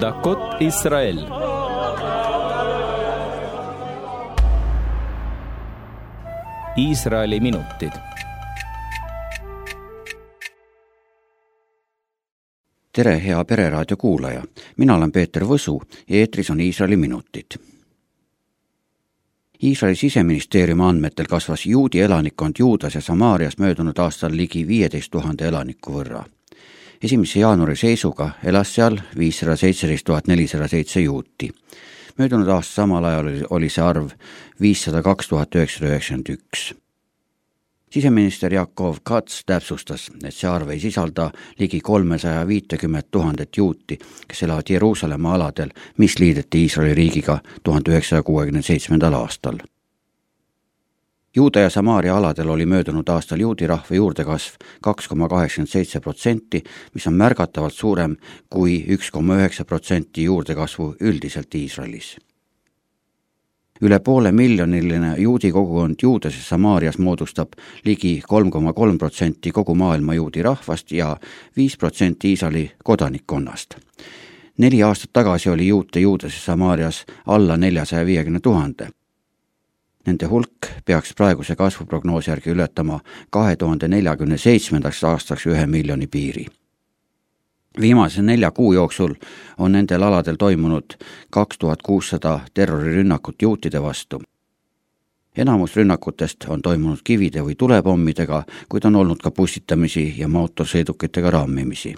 דקות ישראל Iisraeli minutid. tere, hea Pereraadio kuulaja, mina olen Peeter Võsu ja eetris on Iisraeli minutid. Iisraeli siseministeeriumi andmetel kasvas juudi elanikkond Juudas ja Samaarias möödunud aastal ligi viieteist tuhande elaniku võrra. esimese jaanuari seisuga elas seal viissada seitseteist tuhat nelisada seitse juuti möödunud aasta samal ajal oli, oli see arv viissada kaks tuhat üheksasada üheksakümmend üks. siseminister Jakov Kats täpsustas, et see arv ei sisalda ligi kolmesaja viitekümmet tuhandet juuti, kes elavad Jeruusalemma aladel, mis liideti Iisraeli riigiga tuhande üheksasaja kuuekümne seitsmendal aastal Juuda ja Samaaria aladel oli möödunud aastal juudi rahva juurdekasv kaks koma kaheksakümmend seitse protsenti, mis on märgatavalt suurem kui üks koma üheksa protsenti juurdekasvu üldiselt Iisraelis. üle poole miljoniline juudi kogukond Juudas ja Samaarias moodustab ligi kolm koma kolm protsenti kogu maailma juudi rahvast ja viis protsenti Iisraeli kodanikkonnast neli aastat tagasi oli juute Juudas ja Samaarias alla neljasaja viiekümne tuhande Nende hulk peaks praeguse kasvuprognoosi järgi ületama kahe tuhande neljakümne seitsmendaks aastaks ühe miljoni piiri. viimase nelja kuu jooksul on nendel aladel toimunud kaks tuhat kuussada terrorirünnakut juutide vastu. enamus rünnakutest on toimunud kivide või tulepommidega, kuid on olnud ka pussitamisi ja mootorsõidukitega rammimisi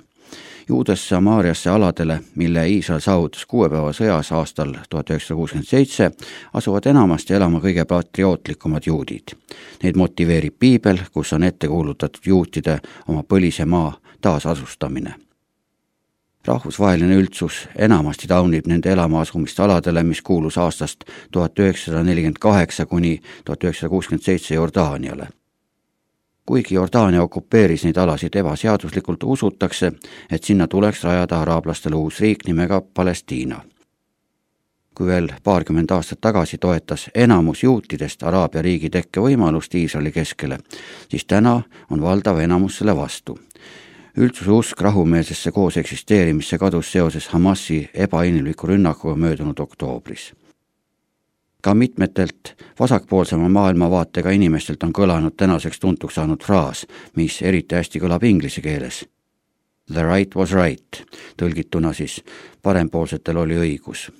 Juudesse Samaariasse aladele, mille Iisrael saavutas kuue päeva sõjas aastal tuhat üheksasada kuuskümmend seitse, asuvad enamasti elama kõige patriootlikumad juudid. Neid motiveerib piibel, kus on ette kuulutatud juutide oma põlise maa taasasustamine rahvusvaheline üldsus enamasti taunib nende elama asumist aladele, mis kuulus aastast tuhat üheksasada nelikümmend kaheksa kuni tuhat üheksasada kuuskümmend seitse Jordaaniale kuigi Jordaania okupeeris neid alasid ebaseaduslikult, usutakse, et sinna tuleks rajada araablastele uus riik nimega Palestiina. kui veel paarkümmend aastat tagasi toetas enamus juutidest Araabia riigi tekke võimalust Iisraeli keskele, siis täna on valdav enamus selle vastu üldsuse usk rahumeelsesse koos eksisteerimisse kadus seoses Hamasi ebainimliku rünnakuga möödunud oktoobris ka mitmetelt vasakpoolsema maailmavaatega inimestelt on kõlanud tänaseks tuntuks saanud fraas, mis eriti hästi kõlab inglise keeles. The right was right, tõlgituna siis parempoolsetel oli õigus.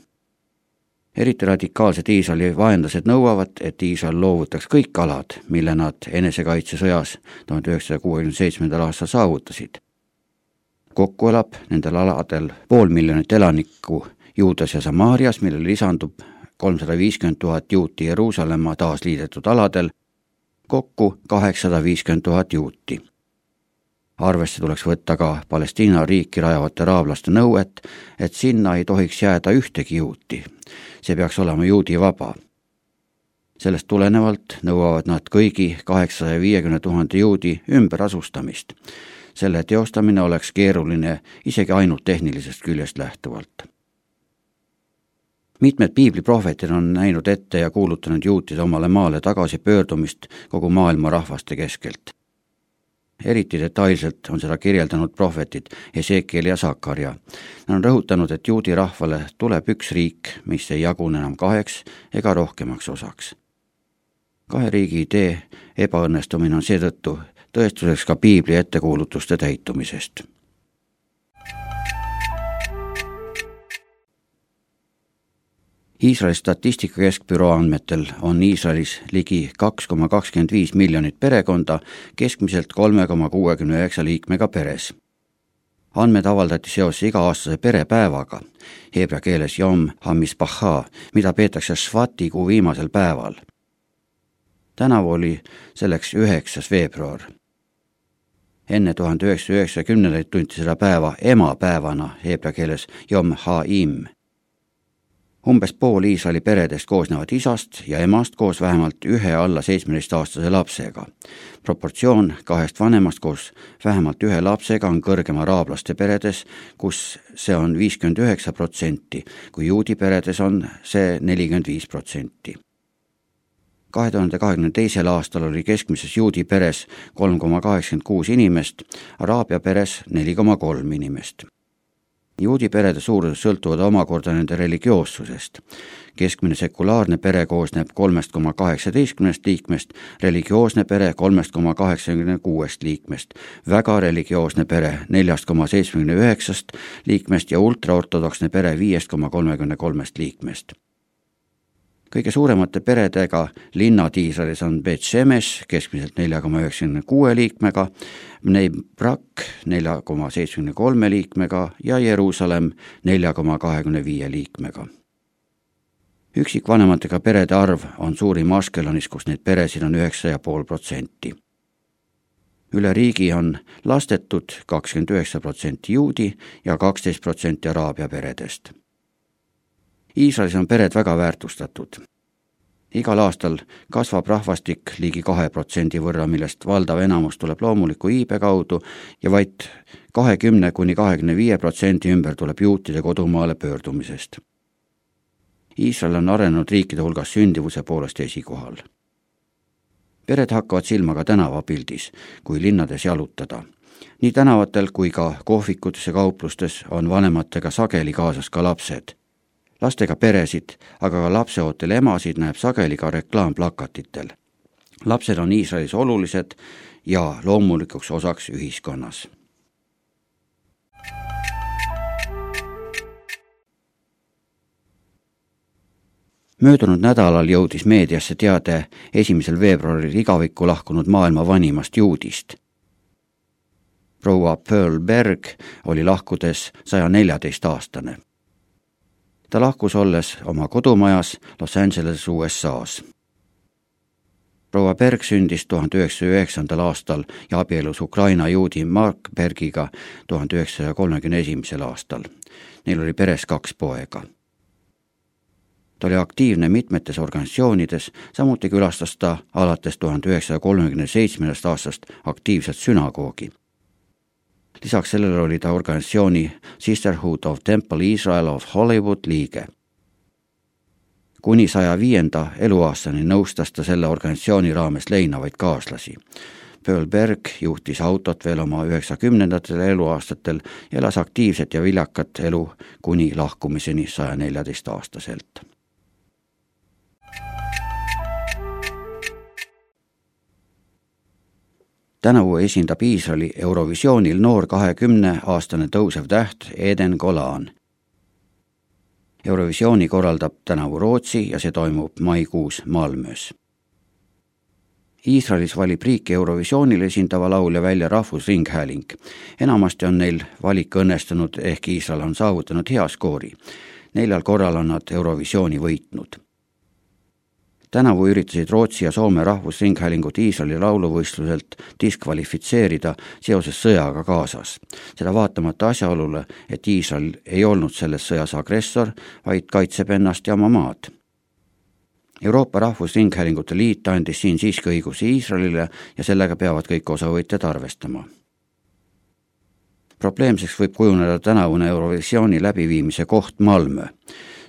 eriti radikaalsed Iisraeli vaenlased nõuavad, et Iisrael loovutaks kõik alad, mille nad enesekaitsesõjas tuhande üheksasaja kuuekümne seitsmendal aastal saavutasid. kokku elab nendel aladel pool miljonit elanikku Juudas ja Samaarias, millele lisandub kolmsada viiskümmend tuhat juuti Jeruusalemma taasliidetud aladel, kokku kaheksasada viiskümmend tuhat juuti. arvesse tuleks võtta ka Palestiina riiki rajavate araablaste nõuet, et sinna ei tohiks jääda ühtegi juuti. see peaks olema juudivaba. sellest tulenevalt nõuavad nad kõigi kaheksasaja viiekümne tuhande juudi ümberasustamist. selle teostamine oleks keeruline isegi ainult tehnilisest küljest lähtuvalt mitmed piibliprohvetid on näinud ette ja kuulutanud juutide omale maale tagasipöördumist kogu maailma rahvaste keskelt. eriti detailselt on seda kirjeldanud prohvetid Ezekiel ja Sakarja. Nad on rõhutanud, et juudi rahvale tuleb üks riik, mis ei jagune enam kaheks ega rohkemaks osaks. kahe riigi idee ebaõnnestumine on seetõttu tõestuseks ka piibli ettekuulutuste täitumisest Iisraeli statistika keskbüroo andmetel on Iisraelis ligi kaks koma kakskümmend viis miljonit perekonda, keskmiselt kolme koma kuuekümne üheksa liikmega peres. andmed avaldati seoses iga-aastase perepäevaga, heebrea keeles Yom HaMispacha, mida peetakse Shvati kuu viimasel päeval. tänavu oli selleks üheksas veebruar enne tuhande üheksasaja üheksakümnendaid tunti seda päeva emapäevana heebrea keeles Yom Ha'im umbes pool Iisraeli peredest koosnevad isast ja emast koos vähemalt ühe alla seitsmeteistaastase lapsega. proportsioon kahest vanemast koos vähemalt ühe lapsega on kõrgem araablaste peredes, kus see on viiskümmend üheksa protsenti, kui juudi peredes on see nelikümmend viis protsenti kahe tuhande kahekümne teisel aastal oli keskmises juudi peres kolm koma kaheksakümmend kuus inimest, araabia peres neli koma kolm inimest juudi perede suurused sõltuvad omakorda nende religioossusest. keskmine sekulaarne pere koosneb kolmest koma kaheksateistkümnest liikmest, religioosne pere kolmest koma kaheksakümne kuuest liikmest, väga religioosne pere neljast koma seitsmekümne üheksast liikmest ja ultraortodoksne pere viiest koma kolmekümne kolmest liikmest kõige suuremate peredega linnad Iisraelis on Bet-Shemesh keskmiselt nelja koma üheksakümne kuue liikmega, Bnei Brak nelja koma seitsmekümne kolme liikmega ja Jeruusalemm nelja koma kahekümne viie liikmega. üksikvanematega perede arv on suurim Askelonis, kus neid peresid on üheksa ja pool protsenti. üle riigi on lastetud kakskümmend üheksa protsenti juudi ja kaksteist protsenti araabia peredest Iisraelis on pered väga väärtustatud. igal aastal kasvab rahvastik ligi kahe protsendi võrra, millest valdav enamus tuleb loomuliku iibe kaudu ja vaid kahekümne kuni kahekümne viie protsendi ümber tuleb juutide kodumaale pöördumisest. Iisrael on arenenud riikide hulgas sündivuse poolest esikohal. pered hakkavad silma ka tänavapildis, kui linnades jalutada nii tänavatel kui ka kohvikutes ja kauplustes on vanematega sageli kaasas ka lapsed lastega peresid, aga ka lapseootel emasid näeb sageli ka reklaamplakatitel. lapsed on Iisraelis olulised ja loomulikuks osaks ühiskonnas. möödunud nädalal jõudis meediasse teade esimesel veebruaril igavikku lahkunud maailma vanimast juudist. proua Pearl Berg oli lahkudes saja neljateistaastane ta lahkus olles oma kodumajas Los Angeles USA-s. proua Berg sündis tuhande üheksasaja üheksandal aastal ja abiellus Ukraina juudi Mark Bergiga tuhande üheksasaja kolmekümne esimesel aastal. Neil oli peres kaks poega. ta oli aktiivne mitmetes organisatsioonides, samuti külastas ta alates tuhande üheksasaja kolmekümne seitsmendast aastast aktiivset sünagoogi lisaks sellele oli ta organisatsiooni Sisterhood of Temple Israel of Hollywood liige. kuni saja viienda eluaastani nõustas ta selle organisatsiooni raames leinavaid kaaslasi. Pöölberg juhtis autot veel oma üheksakümnendatel eluaastatel ja elas aktiivset ja viljakat elu kuni lahkumiseni saja neljateistaastaselt tänavu esindab Iisraeli Eurovisioonil noor kahekümneaastane tõusev täht Eden Golan. Eurovisiooni korraldab tänavu Rootsi ja see toimub maikuus Malmös. Iisraelis valib riiki Eurovisioonil esindava laulja välja Rahvusringhääling. enamasti on neil valik õnnestunud, ehk Iisrael on saavutanud hea skoori. neljal korral on nad Eurovisiooni võitnud tänavu üritasid Rootsi ja Soome rahvusringhäälingut Iisraeli lauluvõistluselt diskvalifitseerida seoses sõjaga Gazas. seda vaatamata asjaolule, et Iisrael ei olnud selles sõjas agressor, vaid kaitseb ennast ja oma maad Euroopa Rahvusringhäälingute Liit andis siin siiski õigusi Iisraelile ja sellega peavad kõik osavõtjad arvestama. probleemseks võib kujuneda tänavune Eurovisiooni läbiviimise koht Malmö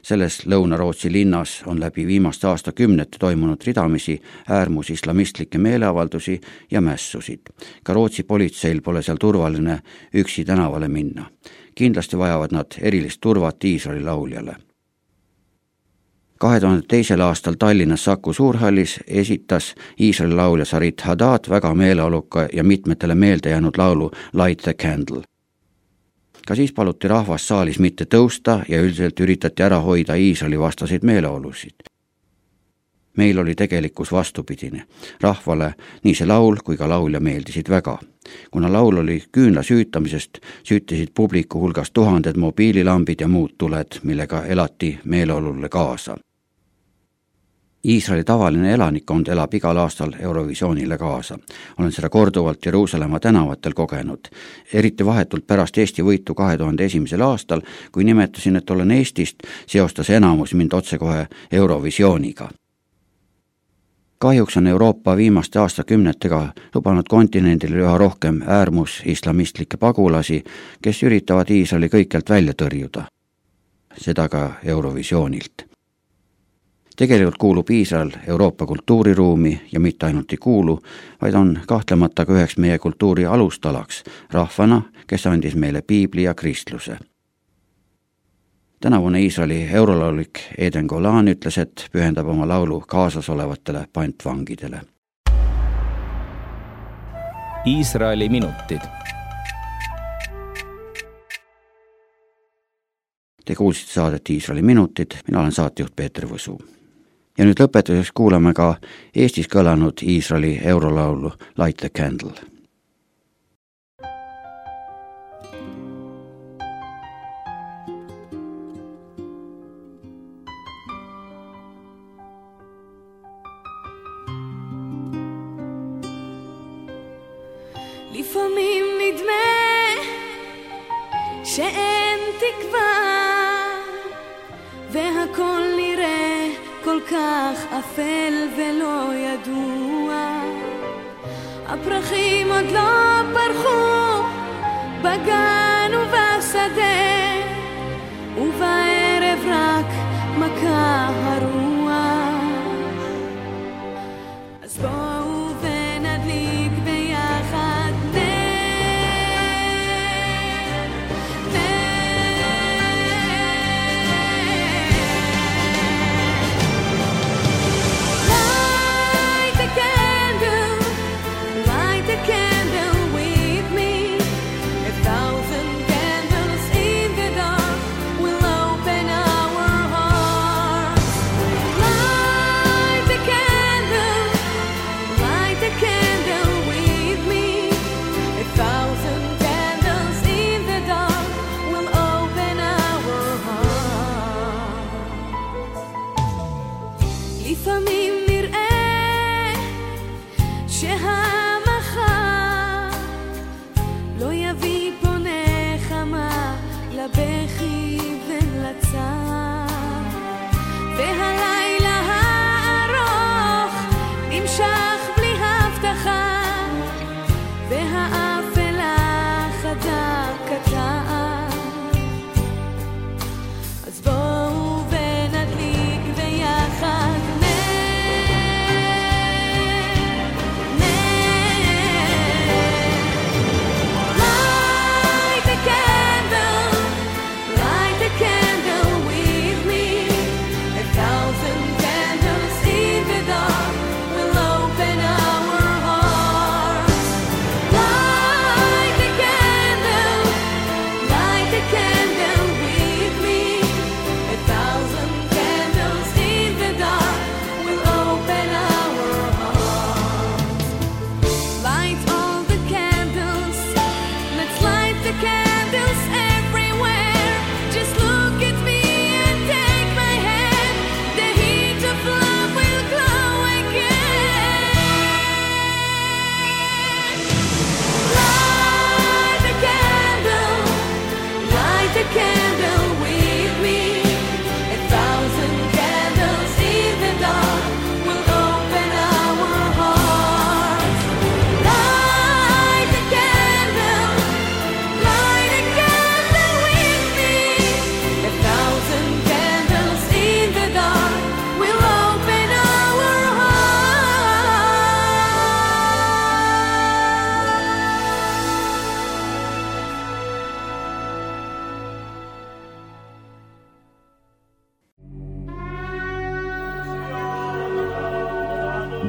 selles Lõuna-Rootsi linnas on läbi viimaste aastakümnete toimunud ridamisi äärmusislamistlikke meeleavaldusi ja mässusid. ka Rootsi politseil pole seal turvaline üksi tänavale minna. kindlasti vajavad nad erilist turvat Iisraeli lauljale kahe tuhande teisel aastal Tallinnas Saku Suurhallis esitas Iisraeli laulja Sarit Haddad väga meeleoluka ja mitmetele meelde jäänud laulu Light the candle ka siis paluti rahvast saalis mitte tõusta ja üldiselt üritati ära hoida Iisraeli vastaseid meeleolusid. meil oli tegelikkus vastupidine. rahvale nii see laul kui ka laulja meeldisid väga. kuna laul oli küünla süütamisest, süütisid publiku hulgas tuhanded mobiililambid ja muud tuled, millega elati meeleolule kaasa Iisraeli tavaline elanikkond elab igal aastal Eurovisioonile kaasa. olen seda korduvalt Jeruusalemma tänavatel kogenud, eriti vahetult pärast Eesti võitu kahe tuhande esimesel aastal, kui nimetasin, et olen Eestist, seostas enamus mind otsekohe Eurovisiooniga kahjuks on Euroopa viimaste aastakümnetega lubanud kontinendile üha rohkem äärmusislamistlikke pagulasi, kes üritavad Iisraeli kõikjalt välja tõrjuda. seda ka Eurovisioonilt tegelikult kuulub Iisrael Euroopa kultuuriruumi ja mitte ainult ei kuulu, vaid on kahtlemata ka üheks meie kultuuri alustalaks, rahvana, kes andis meile piibli ja kristluse. tänavune Iisraeli eurolaulik Eden Golan ütles, et pühendab oma laulu kaasasolevatele pantvangidele. Iisraeli minutid. Te kuulsite saadet Iisraeli minutid, mina olen saatejuht Peeter Võsu ja nüüd lõpetuseks kuulame ka Eestis kõlanud Iisraeli eurolaulu Light the candle לפעמים נדמה שאין תקווה והכל נראה כל כך אפל ולא ידוע. הפרחים עוד לא פרחו בגן ובשדה 写好。